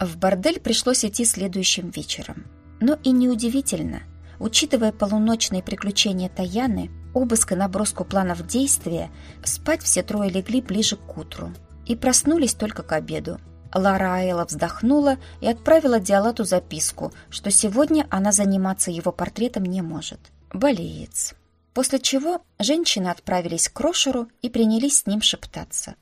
В бордель пришлось идти следующим вечером. Но и неудивительно. Учитывая полуночные приключения Таяны, обыск и наброску планов действия, спать все трое легли ближе к утру и проснулись только к обеду. Лара Айла вздохнула и отправила Диалату записку, что сегодня она заниматься его портретом не может. Болеет. После чего женщины отправились к Рошеру и принялись с ним шептаться.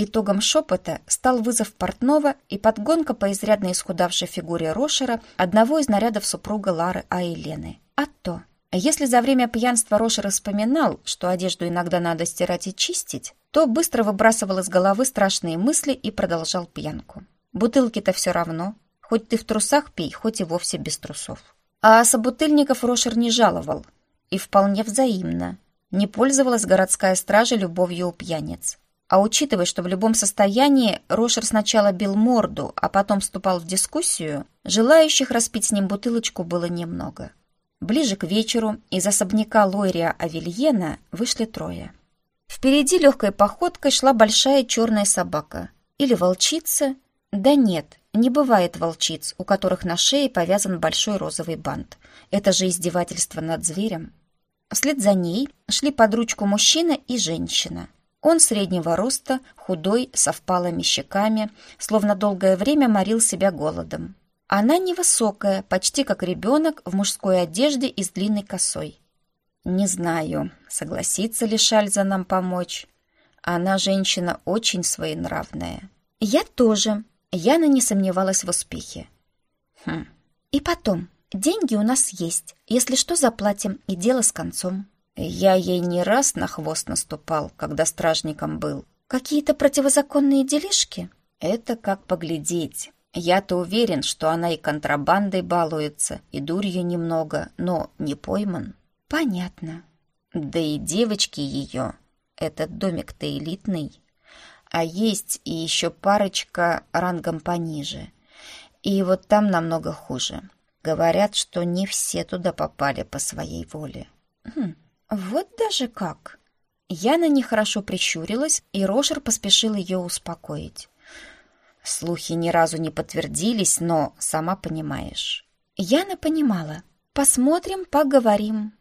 Итогом шепота стал вызов портного и подгонка по изрядно исхудавшей фигуре Рошера одного из нарядов супруга Лары Айлены. А то, если за время пьянства Рошер вспоминал, что одежду иногда надо стирать и чистить, то быстро выбрасывал из головы страшные мысли и продолжал пьянку. Бутылки-то все равно. Хоть ты в трусах пей, хоть и вовсе без трусов. А собутыльников Рошер не жаловал. И вполне взаимно. Не пользовалась городская стража любовью у пьяниц. А учитывая, что в любом состоянии Рошер сначала бил морду, а потом вступал в дискуссию, желающих распить с ним бутылочку было немного. Ближе к вечеру из особняка Лойрия Авельена вышли трое. Впереди легкой походкой шла большая черная собака. Или волчица. Да нет, не бывает волчиц, у которых на шее повязан большой розовый бант. Это же издевательство над зверем. Вслед за ней шли под ручку мужчина и женщина. Он среднего роста, худой, со впалыми щеками, словно долгое время морил себя голодом. Она невысокая, почти как ребенок в мужской одежде и с длинной косой. Не знаю, согласится ли Шальза нам помочь. Она женщина очень своенравная. Я тоже. Яна не сомневалась в успехе. Хм. И потом, деньги у нас есть. Если что, заплатим, и дело с концом. Я ей не раз на хвост наступал, когда стражником был. Какие-то противозаконные делишки? Это как поглядеть. Я-то уверен, что она и контрабандой балуется, и дурью немного, но не пойман. Понятно. Да и девочки ее. Этот домик-то элитный. А есть и еще парочка рангом пониже. И вот там намного хуже. Говорят, что не все туда попали по своей воле. Хм. «Вот даже как!» Яна нехорошо прищурилась, и Рошер поспешил ее успокоить. Слухи ни разу не подтвердились, но сама понимаешь. Яна понимала. «Посмотрим, поговорим».